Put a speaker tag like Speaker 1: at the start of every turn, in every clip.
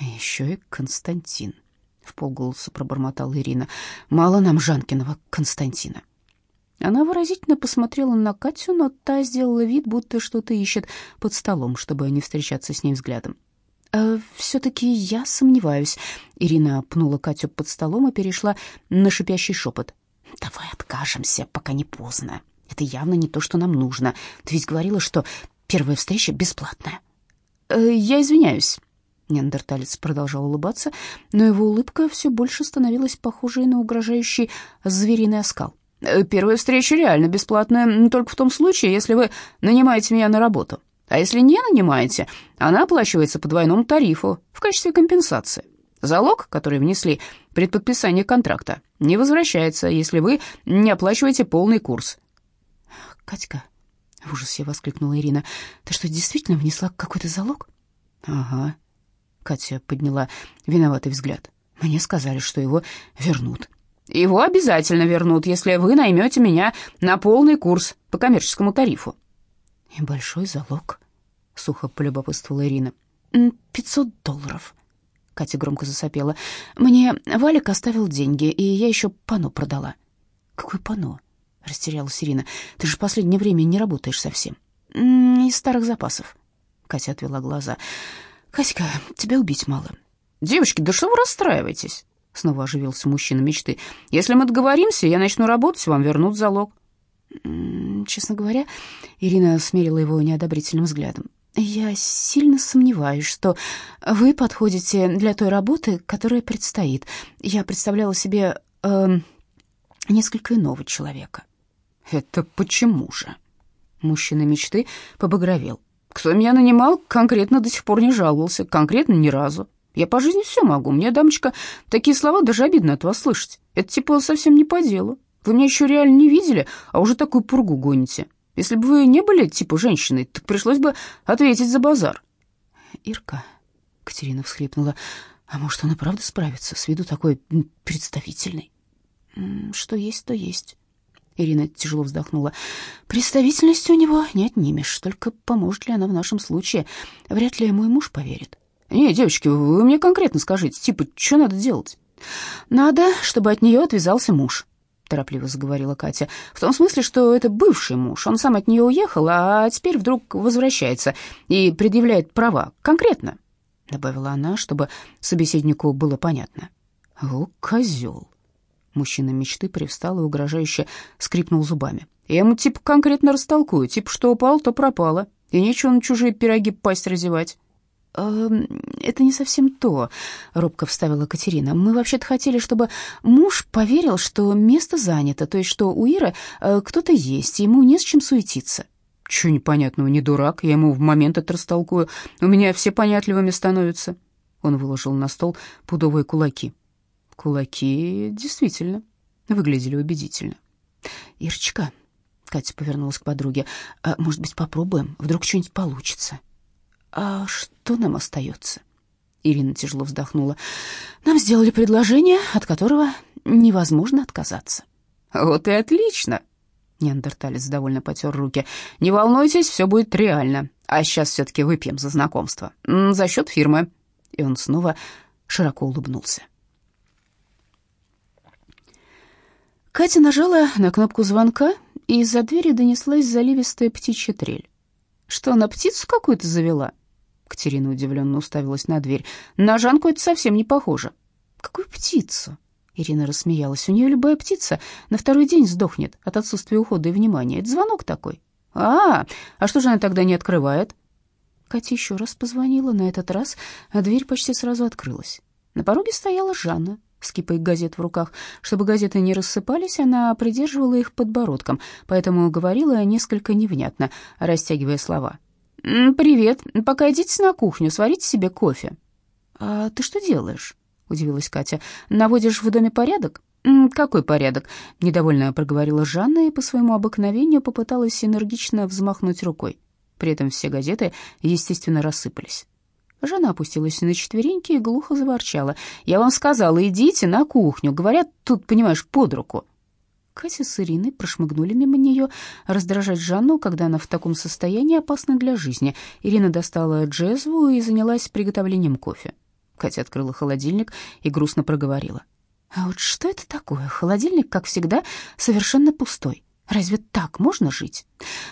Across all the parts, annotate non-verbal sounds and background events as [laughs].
Speaker 1: Еще и Константин. В полголоса пробормотала Ирина. Мало нам Жанкиного Константина. Она выразительно посмотрела на Катю, но та сделала вид, будто что-то ищет под столом, чтобы не встречаться с ней взглядом. «Э, «Все-таки я сомневаюсь». Ирина пнула Катю под столом и перешла на шипящий шепот. «Давай откажемся, пока не поздно. Это явно не то, что нам нужно. Ты ведь говорила, что первая встреча бесплатная». «Э, «Я извиняюсь». Неандерталец продолжал улыбаться, но его улыбка все больше становилась похожей на угрожающий звериный оскал. Э, «Первая встреча реально бесплатная, только в том случае, если вы нанимаете меня на работу. А если не нанимаете, она оплачивается по двойному тарифу в качестве компенсации. Залог, который внесли при подписании контракта, не возвращается, если вы не оплачиваете полный курс».
Speaker 2: «Катька», — в ужасе воскликнула Ирина, — «ты что, действительно внесла какой-то залог?»
Speaker 1: «Ага», — Катя подняла виноватый взгляд. «Мне сказали, что его вернут». «Его обязательно вернут, если вы наймете меня на полный курс по коммерческому тарифу».
Speaker 2: «И большой залог», — сухо полюбопытствовала Ирина. «Пятьсот долларов». Катя громко засопела. «Мне Валик оставил деньги, и я еще пано продала». «Какое пано?» — растерялась Ирина. «Ты же в последнее время не работаешь совсем». «Из старых запасов». Катя отвела глаза. «Катька, тебя убить мало».
Speaker 1: «Девочки, да что вы расстраиваетесь?» Снова оживился мужчина мечты. «Если мы договоримся, я начну работать, вам вернут залог».
Speaker 2: Честно говоря, Ирина смерила его неодобрительным взглядом. Я сильно сомневаюсь, что вы подходите для той работы, которая предстоит. Я представляла себе э, несколько иного человека.
Speaker 1: Это почему же? Мужчина мечты побагровел. Кто меня нанимал, конкретно до сих пор не жаловался, конкретно ни разу. Я по жизни все могу. Мне, дамочка, такие слова даже обидно от вас слышать. Это типа совсем не по делу. Вы меня еще реально не видели, а уже такую пургу гоните. Если бы вы не были типа женщиной, так пришлось бы ответить за базар.
Speaker 2: Ирка, Катерина всхлипнула. А может, он и правда справится, с виду такой представительный? Что есть, то есть. Ирина тяжело вздохнула. Представительность у него не отнимешь, только поможет ли она в нашем случае? Вряд ли мой муж поверит.
Speaker 1: Не, девочки, вы мне конкретно скажите, типа, что надо делать?
Speaker 2: Надо, чтобы от нее отвязался муж торопливо заговорила Катя. В том смысле, что это бывший муж. Он сам от нее уехал, а теперь вдруг возвращается и предъявляет права. Конкретно, добавила она, чтобы собеседнику было понятно.
Speaker 1: О, козел. Мужчина мечты привстал и угрожающе скрипнул зубами. Я ему типа конкретно растолкую, типа что упал, то пропало. И нечего на чужие пироги пасть разевать.
Speaker 2: Эм, это не совсем то, робко вставила Катерина. Мы вообще-то хотели, чтобы муж поверил, что место занято, то есть что у Иры э, кто-то есть, и ему не с чем суетиться.
Speaker 1: Чего непонятного, не дурак, я ему в момент это растолкую. У меня все понятливыми становятся. Он выложил на стол пудовые кулаки. Кулаки действительно выглядели убедительно.
Speaker 2: Ирочка, Катя повернулась к подруге. «А, может быть, попробуем? Вдруг что-нибудь получится.
Speaker 1: «А что нам остается?»
Speaker 2: Ирина тяжело вздохнула. «Нам сделали предложение, от которого невозможно отказаться».
Speaker 1: «Вот и отлично!» Неандерталец довольно потер руки. «Не волнуйтесь, все будет реально. А сейчас все-таки выпьем за знакомство. За счет фирмы». И он снова широко улыбнулся.
Speaker 2: Катя нажала на кнопку звонка, и из-за двери донеслась заливистая птичья трель.
Speaker 1: «Что, на птицу какую-то завела?» Катерина удивленно уставилась на дверь. «На Жанку это совсем не похоже».
Speaker 2: «Какую птицу?» Ирина рассмеялась. «У нее любая птица на второй день сдохнет от отсутствия ухода и внимания. Это звонок такой».
Speaker 1: «А, а что же она тогда не открывает?»
Speaker 2: Катя еще раз позвонила, на этот раз а дверь почти сразу открылась. На пороге стояла Жанна с кипой газет в руках. Чтобы газеты не рассыпались, она придерживала их подбородком, поэтому говорила несколько невнятно, растягивая слова.
Speaker 1: «Привет. Пока идите на кухню, сварите себе кофе».
Speaker 2: «А ты что делаешь?» — удивилась Катя.
Speaker 1: «Наводишь в доме порядок?» «Какой порядок?» — недовольно проговорила Жанна и по своему обыкновению попыталась энергично взмахнуть рукой. При этом все газеты, естественно, рассыпались.
Speaker 2: Жанна опустилась на четвереньки и глухо заворчала. «Я вам сказала, идите на кухню. Говорят, тут, понимаешь, под руку». Катя с Ириной прошмыгнули мимо нее. Раздражать Жанну, когда она в таком состоянии, опасно для жизни. Ирина достала джезву и занялась приготовлением кофе. Катя открыла холодильник и грустно проговорила. «А вот что это такое? Холодильник, как всегда, совершенно пустой. Разве так можно жить?»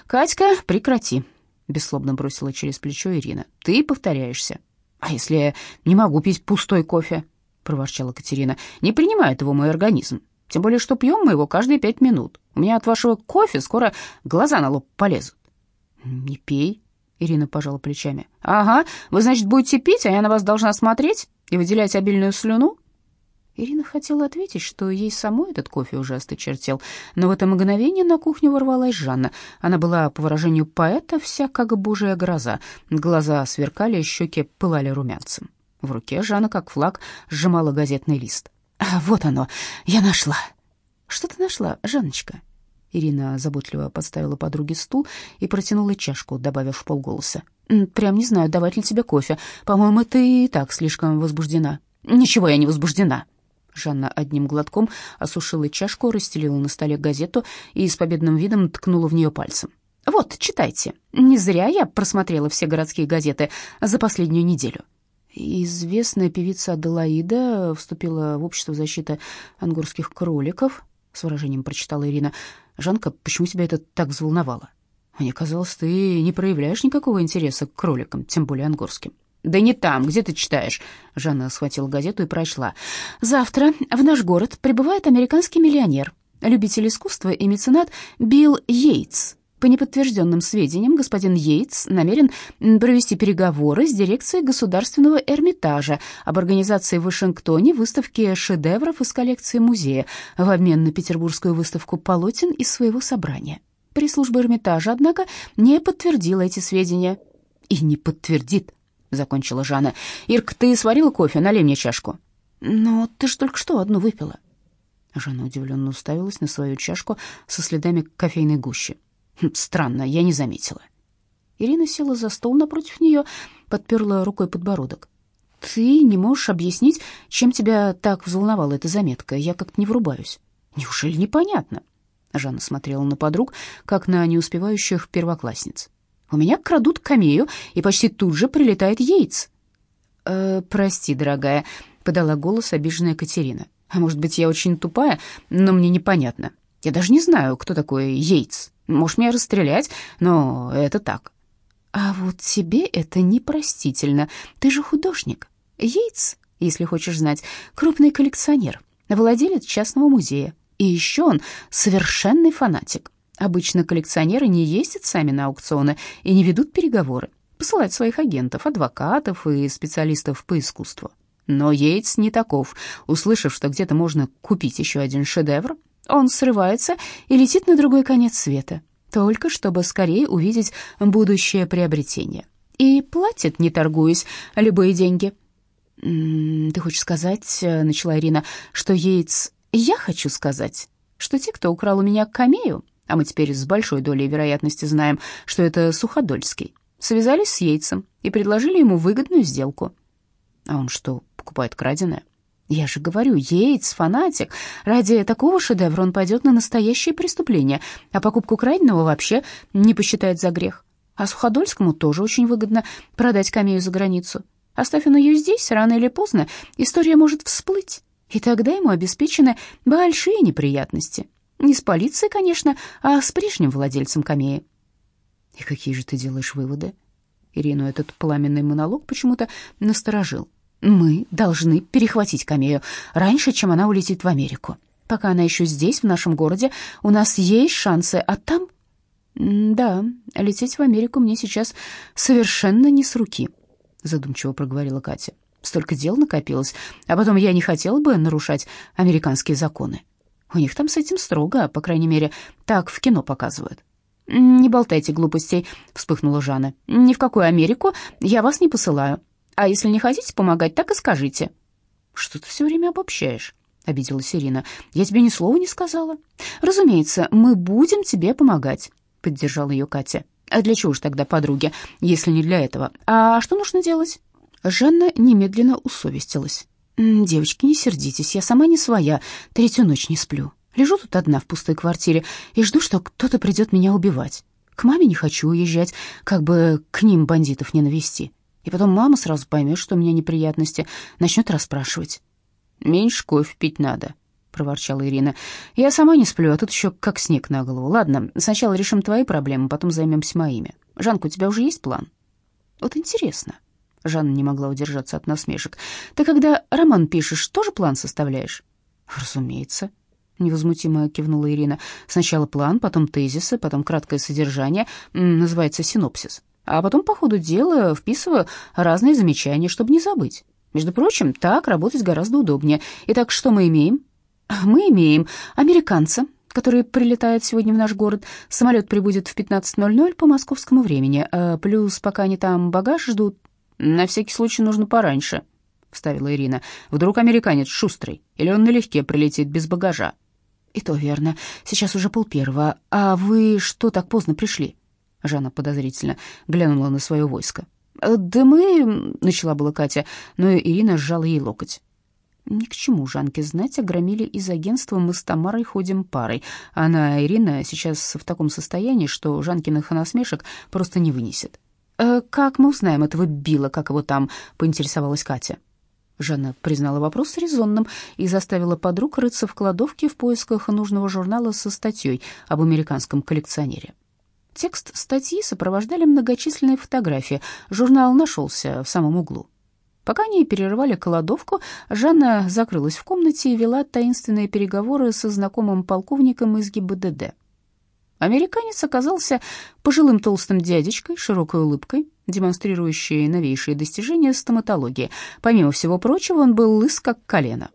Speaker 2: «Катька, прекрати», — бесслобно бросила через плечо Ирина. «Ты повторяешься». «А если я не могу пить пустой кофе?» — проворчала Катерина. «Не принимает его мой организм. Тем более, что пьем мы его каждые пять минут. У меня от вашего кофе скоро глаза на лоб полезут». «Не пей», — Ирина пожала плечами. «Ага, вы, значит, будете пить, а я на вас должна смотреть и выделять обильную слюну?» Ирина хотела ответить, что ей самой этот кофе уже осточертел, но в это мгновение на кухню ворвалась Жанна. Она была, по выражению поэта, вся как божья гроза. Глаза сверкали, щеки пылали румянцем. В руке Жанна, как флаг, сжимала газетный лист. «А, вот оно, я нашла». «Что ты нашла, Жанночка?» Ирина заботливо подставила подруге стул и протянула чашку, добавив полголоса. «Прям не знаю, давать ли тебе кофе. По-моему, ты и так слишком возбуждена». «Ничего я не возбуждена», Жанна одним глотком осушила чашку, расстелила на столе газету и с победным видом ткнула в нее пальцем. «Вот, читайте. Не зря я просмотрела все городские газеты за последнюю неделю». Известная певица Аделаида вступила в общество защиты ангорских кроликов, с выражением прочитала Ирина. «Жанка, почему тебя это так взволновало? Мне казалось, ты не проявляешь никакого интереса к кроликам, тем более ангорским». «Да не там, где ты читаешь?» Жанна схватила газету и прочла. «Завтра в наш город прибывает американский миллионер, любитель искусства и меценат Билл Йейтс. По неподтвержденным сведениям, господин Йейтс намерен провести переговоры с дирекцией Государственного Эрмитажа об организации в Вашингтоне выставки шедевров из коллекции музея в обмен на петербургскую выставку полотен из своего собрания. Пресс-служба Эрмитажа, однако, не подтвердила эти сведения и не подтвердит закончила Жанна. «Ирка, ты сварила кофе? Налей мне чашку». «Но ты же только что одну выпила». Жанна удивленно уставилась на свою чашку со следами кофейной гущи. «Хм, «Странно, я не заметила». Ирина села за стол напротив нее, подперла рукой подбородок. «Ты не можешь объяснить, чем тебя так взволновала эта заметка? Я как-то не врубаюсь. Неужели непонятно?» Жанна смотрела на подруг, как на неуспевающих первоклассниц. У меня крадут камею, и почти тут же прилетает яйц. «Э, «Прости, дорогая», — подала голос обиженная Катерина. «А может быть, я очень тупая, но мне непонятно. Я даже не знаю, кто такой яйц. Можешь меня расстрелять, но это так». «А вот тебе это непростительно. Ты же художник. Яйц, если хочешь знать, крупный коллекционер, владелец частного музея. И еще он совершенный фанатик. Обычно коллекционеры не ездят сами на аукционы и не ведут переговоры, посылают своих агентов, адвокатов и специалистов по искусству. Но Йейтс не таков. Услышав, что где-то можно купить еще один шедевр, он срывается и летит на другой конец света, только чтобы скорее увидеть будущее приобретение. И платит, не торгуясь, любые деньги. «Ты хочешь сказать, — начала Ирина, — что Йейтс... Я хочу сказать, что те, кто украл у меня камею, а мы теперь с большой долей вероятности знаем, что это Суходольский, связались с Яйцем и предложили ему выгодную сделку. А он что, покупает краденое? Я же говорю, Йейтс, фанатик. Ради такого шедевра он пойдет на настоящее преступление, а покупку краденого вообще не посчитает за грех. А Суходольскому тоже очень выгодно продать камею за границу. Оставь он ее здесь, рано или поздно история может всплыть, и тогда ему обеспечены большие неприятности. Не с полицией, конечно, а с прежним владельцем камеи. И какие же ты делаешь выводы? Ирину этот пламенный монолог почему-то насторожил. Мы должны перехватить камею раньше, чем она улетит в Америку. Пока она еще здесь, в нашем городе, у нас есть шансы, а там... Да, лететь в Америку мне сейчас совершенно не с руки, задумчиво проговорила Катя. Столько дел накопилось, а потом я не хотела бы нарушать американские законы. У них там с этим строго, по крайней мере, так в кино показывают. «Не болтайте глупостей», — вспыхнула Жанна. «Ни в какую Америку я вас не посылаю. А если не хотите помогать, так и скажите». «Что ты все время обобщаешь?» — обиделась Ирина. «Я тебе ни слова не сказала». «Разумеется, мы будем тебе помогать», — поддержала ее Катя. «А для чего же тогда подруги, если не для этого? А что нужно делать?» Жанна немедленно усовестилась. «Девочки, не сердитесь, я сама не своя, третью ночь не сплю. Лежу тут одна в пустой квартире и жду, что кто-то придет меня убивать. К маме не хочу уезжать, как бы к ним бандитов не навести.
Speaker 1: И потом мама сразу поймет, что у меня неприятности, начнет расспрашивать.
Speaker 2: «Меньше кофе пить надо», — проворчала Ирина. «Я сама не сплю, а тут еще как снег на голову. Ладно, сначала решим твои проблемы, потом займемся моими. Жанка, у тебя уже есть план?»
Speaker 1: «Вот интересно». Жанна не могла удержаться от насмешек. «Ты когда роман пишешь, тоже план составляешь?»
Speaker 2: «Разумеется», — невозмутимо кивнула Ирина. «Сначала план, потом тезисы, потом краткое содержание, называется синопсис. А потом по ходу дела вписываю разные замечания, чтобы не забыть. Между прочим, так работать гораздо удобнее. Итак, что мы имеем?»
Speaker 1: «Мы имеем американца, который прилетает сегодня в наш город. Самолет прибудет в 15.00 по московскому времени. А плюс, пока они там багаж ждут,
Speaker 2: на всякий случай нужно пораньше», — вставила Ирина. «Вдруг американец шустрый, или он налегке прилетит без багажа?»
Speaker 1: «И то верно. Сейчас уже полпервого. А вы что так поздно пришли?»
Speaker 2: Жанна подозрительно глянула на свое войско.
Speaker 1: «Да мы...» — начала была Катя, но Ирина сжала ей локоть.
Speaker 2: Ни к чему Жанке знать, огромили из агентства, мы с Тамарой ходим парой. Она, Ирина, сейчас в таком состоянии, что Жанкиных насмешек просто не вынесет.
Speaker 1: «Э, «Как мы узнаем этого Билла, как его там?» — поинтересовалась Катя.
Speaker 2: Жанна признала вопрос резонным и заставила подруг рыться в кладовке в поисках нужного журнала со статьей об американском коллекционере. Текст статьи сопровождали многочисленные фотографии. Журнал нашелся в самом углу. Пока они перерывали кладовку, Жанна закрылась в комнате и вела таинственные переговоры со знакомым полковником из ГИБДД. Американец оказался пожилым толстым дядечкой, широкой улыбкой, демонстрирующей новейшие достижения стоматологии. Помимо всего прочего, он был лыс как колено.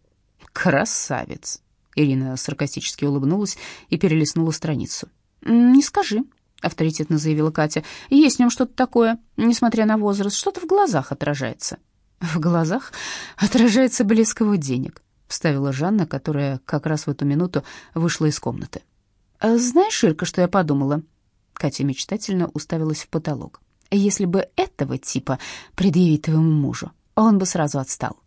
Speaker 1: «Красавец!»
Speaker 2: Ирина саркастически улыбнулась и перелистнула страницу.
Speaker 1: «Не скажи», — авторитетно заявила Катя. «Есть в нем что-то такое, несмотря на возраст, что-то в глазах отражается».
Speaker 2: «В глазах отражается блеск его денег», — вставила Жанна, которая как раз в эту минуту вышла из комнаты.
Speaker 1: А «Знаешь, Ирка, что я подумала?» Катя мечтательно уставилась в потолок. «Если бы этого типа предъявить твоему мужу, он бы сразу отстал».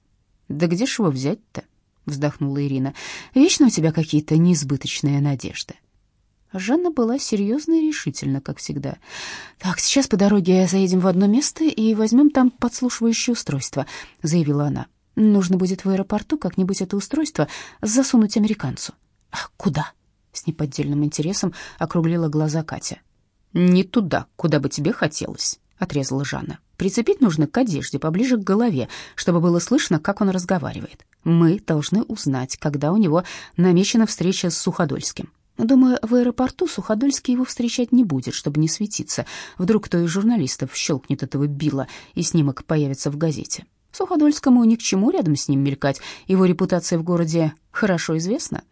Speaker 2: «Да где ж его взять-то?» — вздохнула Ирина.
Speaker 1: «Вечно у тебя какие-то неизбыточные надежды».
Speaker 2: Жанна была серьезна и решительна, как всегда.
Speaker 1: «Так, сейчас по дороге заедем в одно место и возьмем там подслушивающее устройство», — заявила она. «Нужно будет в аэропорту как-нибудь это устройство засунуть американцу».
Speaker 2: «А куда?» С неподдельным интересом округлила глаза Катя.
Speaker 1: «Не туда, куда бы тебе хотелось», — отрезала Жанна. «Прицепить нужно к одежде, поближе к голове, чтобы было слышно, как он разговаривает. Мы должны узнать, когда у него намечена встреча с Суходольским. Думаю, в аэропорту Суходольский его встречать не будет, чтобы не светиться. Вдруг кто из журналистов щелкнет этого Билла, и снимок появится в газете. Суходольскому ни к чему рядом с ним мелькать, его репутация в городе хорошо известна»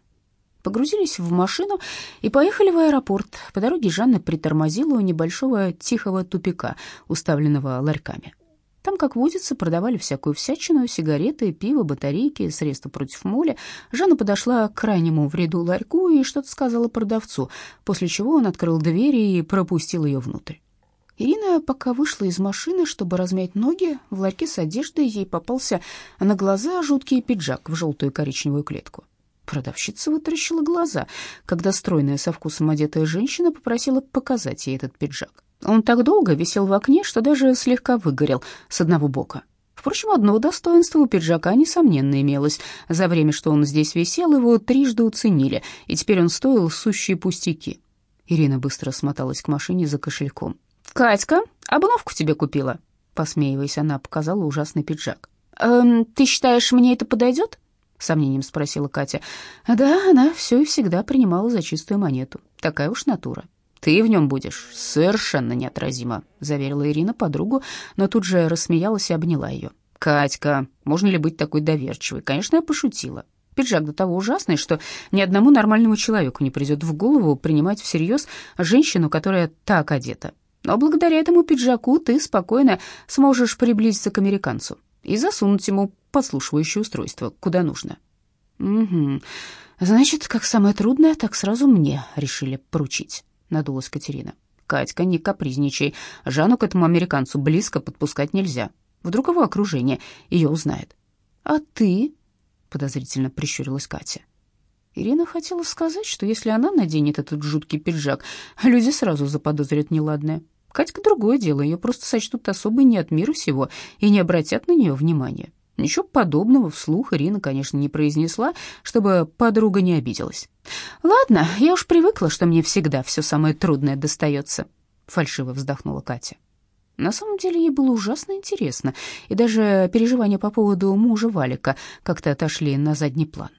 Speaker 1: погрузились в машину и поехали в аэропорт. По дороге Жанна притормозила у небольшого тихого тупика, уставленного ларьками. Там, как водится, продавали всякую всячину, сигареты, пиво, батарейки, средства против моли. Жанна подошла к крайнему в ряду ларьку и что-то сказала продавцу, после чего он открыл двери и пропустил ее внутрь. Ирина пока вышла из машины, чтобы размять ноги, в ларьке с одеждой ей попался на глаза жуткий пиджак в желтую коричневую клетку. Продавщица вытаращила глаза, когда стройная со вкусом одетая женщина попросила показать ей этот пиджак. Он так долго висел в окне, что даже слегка выгорел с одного бока. Впрочем, одно достоинство у пиджака, несомненно, имелось. За время, что он здесь висел, его трижды уценили, и теперь он стоил сущие пустяки. Ирина быстро смоталась к машине за кошельком. «Катька, обновку тебе купила?» Посмеиваясь, она показала ужасный пиджак. «Эм, «Ты считаешь, мне это подойдет?» Сомнением спросила Катя. Да, она все и всегда принимала за чистую монету. Такая уж натура. Ты в нем будешь совершенно неотразима, заверила Ирина подругу, но тут же рассмеялась и обняла ее. Катька, можно ли быть такой доверчивой? Конечно, я пошутила. Пиджак до того ужасный, что ни одному нормальному человеку не придет в голову принимать всерьез женщину, которая так одета. Но благодаря этому пиджаку ты спокойно сможешь приблизиться к американцу и засунуть ему подслушивающее устройство куда нужно. Угу. Значит, как самое трудное, так сразу мне решили поручить, надулась Катерина. Катька, не капризничай. Жанну к этому американцу близко подпускать нельзя. Вдруг его окружение ее узнает. А ты? подозрительно прищурилась Катя. Ирина хотела сказать, что если она наденет этот жуткий пиджак, люди сразу заподозрят неладное. Катька другое дело, ее просто сочтут особой не от мира всего и не обратят на нее внимания. Ничего подобного вслух Ирина, конечно, не произнесла, чтобы подруга не обиделась. «Ладно, я уж привыкла, что мне всегда все самое трудное достается», — фальшиво вздохнула Катя. На самом деле ей было ужасно интересно, и даже переживания по поводу мужа Валика как-то отошли на задний план.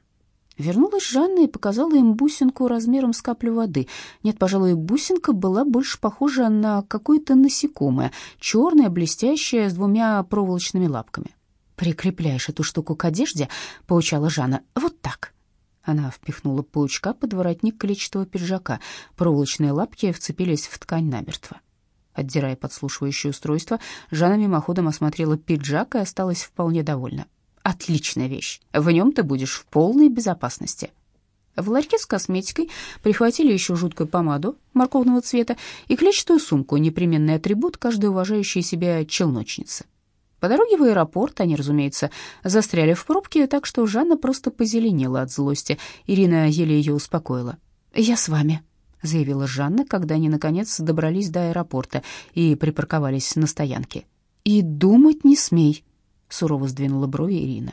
Speaker 1: Вернулась Жанна и показала им бусинку размером с каплю воды. Нет, пожалуй, бусинка была больше похожа на какое-то насекомое, черное, блестящее, с двумя проволочными лапками. «Прикрепляешь эту штуку к одежде», — поучала Жанна, — «вот так». Она впихнула паучка под воротник клетчатого пиджака. Проволочные лапки вцепились в ткань намертво. Отдирая подслушивающее устройство, Жанна мимоходом осмотрела пиджак и осталась вполне довольна. «Отличная вещь. В нем ты будешь в полной безопасности». В ларьке с косметикой прихватили еще жуткую помаду морковного цвета и клетчатую сумку, непременный атрибут каждой уважающей себя челночницы. По дороге в аэропорт они, разумеется, застряли в пробке, так что Жанна просто позеленела от злости. Ирина еле ее успокоила. «Я с вами», — заявила Жанна, когда они, наконец, добрались до аэропорта и припарковались на стоянке. «И думать не смей», — сурово сдвинула брови Ирина.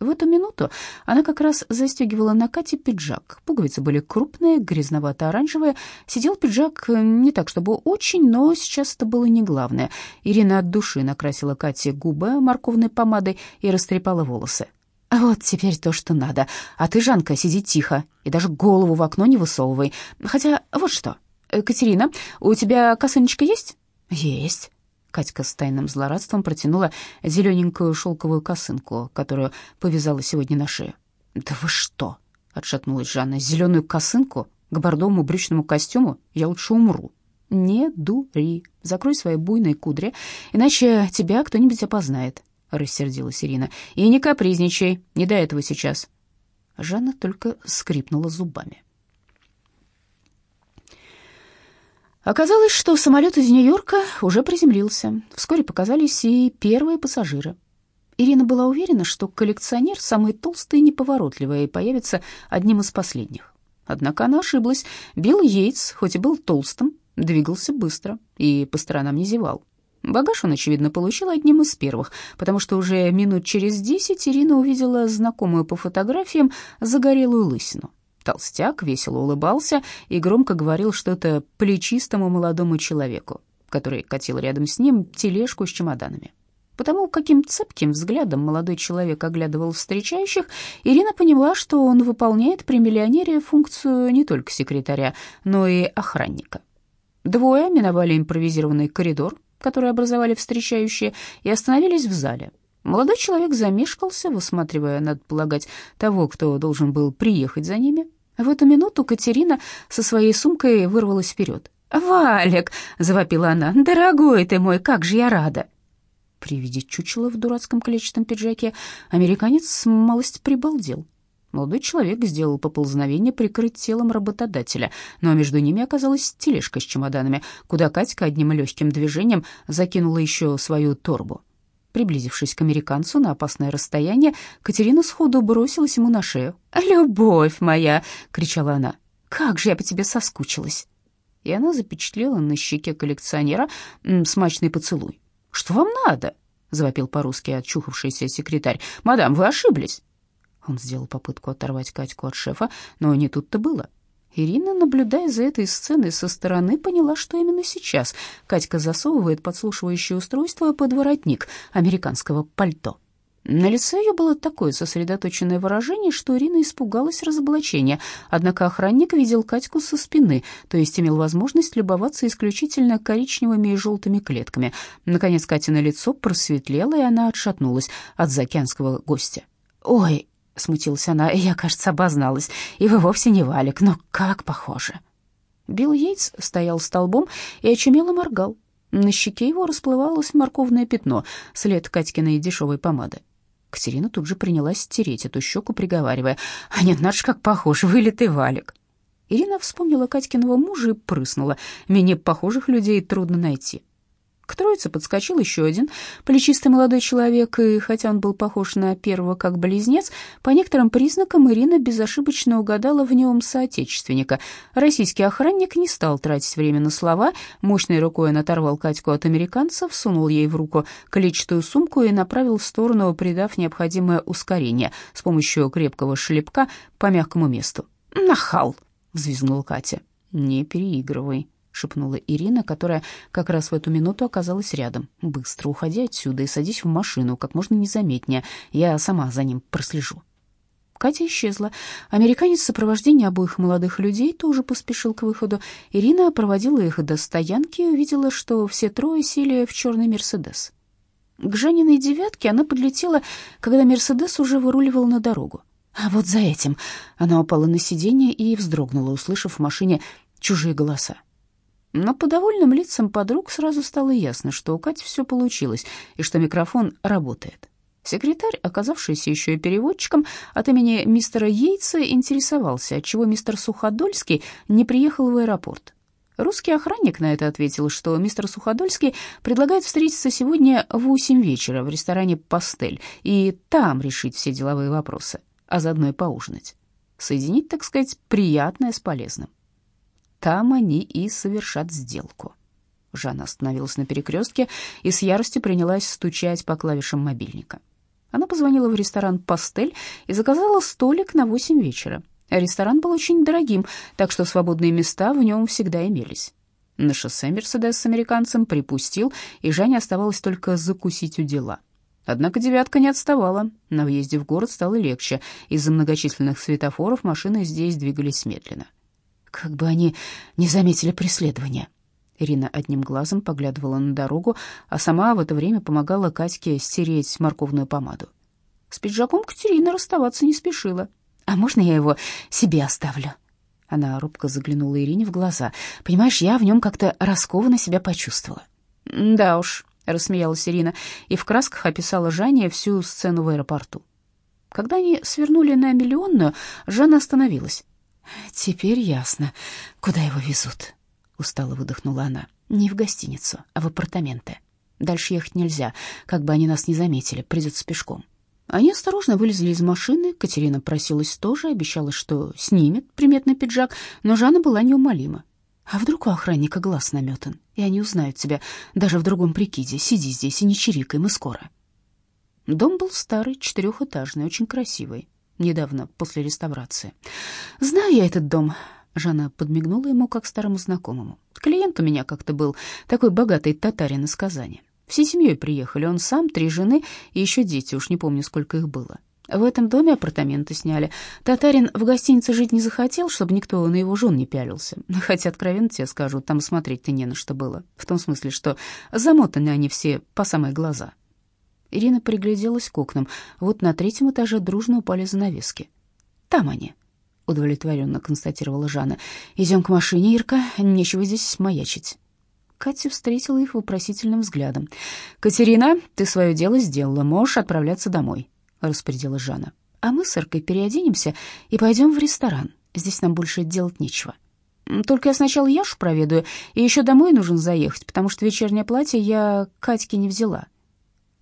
Speaker 1: В эту минуту она как раз застегивала на Кате пиджак. Пуговицы были крупные, грязновато-оранжевые. Сидел пиджак э, не так, чтобы очень, но сейчас это было не главное. Ирина от души накрасила Кате губы морковной помадой и растрепала волосы. «А вот теперь то, что надо. А ты, Жанка, сиди тихо и даже голову в окно не высовывай. Хотя вот что. Катерина, у тебя косыночка есть?» «Есть». Катька с тайным злорадством протянула зелененькую шелковую косынку, которую повязала сегодня на шею. «Да вы что?» — отшатнулась Жанна. «Зеленую косынку к бордовому брючному костюму? Я лучше умру». «Не дури. Закрой свои буйные кудри, иначе тебя кто-нибудь опознает», — рассердилась Ирина. «И не капризничай, не до этого сейчас». Жанна только скрипнула зубами. Оказалось, что самолет из Нью-Йорка уже приземлился. Вскоре показались и первые пассажиры. Ирина была уверена, что коллекционер самый толстый и неповоротливый и появится одним из последних. Однако она ошиблась. Билл Йейтс, хоть и был толстым, двигался быстро и по сторонам не зевал. Багаж он, очевидно, получил одним из первых, потому что уже минут через десять Ирина увидела знакомую по фотографиям загорелую лысину. Толстяк весело улыбался и громко говорил что-то плечистому молодому человеку, который катил рядом с ним тележку с чемоданами. Потому каким цепким взглядом молодой человек оглядывал встречающих, Ирина поняла, что он выполняет при миллионере функцию не только секретаря, но и охранника. Двое миновали импровизированный коридор, который образовали встречающие, и остановились в зале. Молодой человек замешкался, высматривая, надо полагать, того, кто должен был приехать за ними. В эту минуту Катерина со своей сумкой вырвалась вперед. «Валик!» — завопила она. «Дорогой ты мой, как же я рада!» При виде чучела в дурацком клетчатом пиджаке американец малость прибалдел. Молодой человек сделал поползновение прикрыть телом работодателя, но между ними оказалась тележка с чемоданами, куда Катька одним легким движением закинула еще свою торбу. Приблизившись к американцу на опасное расстояние, Катерина сходу бросилась ему на шею. «Любовь моя!» — кричала она. «Как же я по тебе соскучилась!» И она запечатлела на щеке коллекционера смачный поцелуй. «Что вам надо?» — завопил по-русски отчухавшийся секретарь. «Мадам, вы ошиблись!» Он сделал попытку оторвать Катьку от шефа, но не тут-то было. Ирина, наблюдая за этой сценой со стороны, поняла, что именно сейчас Катька засовывает подслушивающее устройство под воротник американского пальто. На лице ее было такое сосредоточенное выражение, что Ирина испугалась разоблачения. Однако охранник видел Катьку со спины, то есть имел возможность любоваться исключительно коричневыми и желтыми клетками. Наконец Катина лицо просветлело, и она отшатнулась от заокеанского гостя. «Ой!» — смутилась она. «Я, кажется, обозналась. И вы вовсе не Валик, но как похоже». Билл Йейтс стоял столбом и очумело моргал. На щеке его расплывалось морковное пятно, след Катькиной дешевой помады. Катерина тут же принялась стереть эту щеку, приговаривая, «А нет, наш как похож, вылитый Валик». Ирина вспомнила Катькиного мужа и прыснула. «Менее похожих людей трудно найти». К троице подскочил еще один плечистый молодой человек, и хотя он был похож на первого как близнец, по некоторым признакам Ирина безошибочно угадала в нем соотечественника. Российский охранник не стал тратить время на слова, мощной рукой он оторвал Катьку от американцев, сунул ей в руку клетчатую сумку и направил в сторону, придав необходимое ускорение с помощью крепкого шлепка по мягкому месту. «Нахал!» — взвизгнула Катя. «Не переигрывай», шепнула Ирина, которая как раз в эту минуту оказалась рядом. «Быстро уходи отсюда и садись в машину, как можно незаметнее. Я сама за ним прослежу». Катя исчезла. Американец в сопровождении обоих молодых людей тоже поспешил к выходу. Ирина проводила их до стоянки и увидела, что все трое сели в черный «Мерседес». К Жаниной девятке она подлетела, когда «Мерседес» уже выруливал на дорогу. А вот за этим она упала на сиденье и вздрогнула, услышав в машине чужие голоса. Но по довольным лицам подруг сразу стало ясно, что у Кати все получилось и что микрофон работает. Секретарь, оказавшийся еще и переводчиком, от имени мистера Йейтса интересовался, отчего мистер Суходольский не приехал в аэропорт. Русский охранник на это ответил, что мистер Суходольский предлагает встретиться сегодня в восемь вечера в ресторане «Пастель» и там решить все деловые вопросы, а заодно и поужинать. Соединить, так сказать, приятное с полезным. Там они и совершат сделку. Жанна остановилась на перекрестке и с яростью принялась стучать по клавишам мобильника. Она позвонила в ресторан «Пастель» и заказала столик на восемь вечера. Ресторан был очень дорогим, так что свободные места в нем всегда имелись. На шоссе «Мерседес» с американцем припустил, и Жанне оставалось только закусить у дела. Однако «девятка» не отставала. На въезде в город стало легче. Из-за многочисленных светофоров машины здесь двигались медленно. Как бы они не заметили преследования. Ирина одним глазом поглядывала на дорогу, а сама в это время помогала Катьке стереть морковную помаду. С пиджаком Катерина расставаться не спешила. «А можно я его себе оставлю?» Она робко заглянула Ирине в глаза. «Понимаешь, я в нем как-то раскованно себя почувствовала». «Да уж», — рассмеялась Ирина и в красках описала Жанне всю сцену в аэропорту. Когда они свернули на Миллионную, Жанна остановилась. «Теперь ясно, куда его везут», — устало выдохнула она. «Не в гостиницу, а в апартаменты. Дальше ехать нельзя, как бы они нас не заметили, придется пешком». Они осторожно вылезли из машины. Катерина просилась тоже, обещала, что снимет приметный пиджак, но Жанна была неумолима. А вдруг у охранника глаз наметан, и они узнают тебя даже в другом прикиде. Сиди здесь и не чирикай, мы скоро. Дом был старый, четырехэтажный, очень красивый недавно, после реставрации. «Знаю я этот дом», — Жанна подмигнула ему, как старому знакомому. «Клиент у меня как-то был, такой богатый татарин из Казани. Всей семьей приехали, он сам, три жены и еще дети, уж не помню, сколько их было. В этом доме апартаменты сняли. Татарин в гостинице жить не захотел, чтобы никто на его жен не пялился. [laughs] Хотя, откровенно тебе скажу, там смотреть-то не на что было. В том смысле, что замотаны они все по самые глаза. Ирина пригляделась к окнам. Вот на третьем этаже дружно упали занавески. «Там они», — удовлетворенно констатировала Жанна. «Идем к машине, Ирка, нечего здесь маячить». Катя встретила их вопросительным взглядом. «Катерина, ты свое дело сделала, можешь отправляться домой», — распорядилась Жанна. «А мы с Иркой переоденемся и пойдем в ресторан. Здесь нам больше делать нечего». «Только я сначала Яшу проведаю, и еще домой нужно заехать, потому что вечернее платье я Катьке не взяла».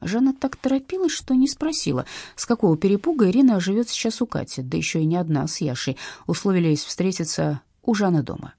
Speaker 1: Жанна так торопилась, что не спросила, с какого перепуга Ирина живет сейчас у Кати, да еще и не одна с Яшей. Условились встретиться у Жанны дома.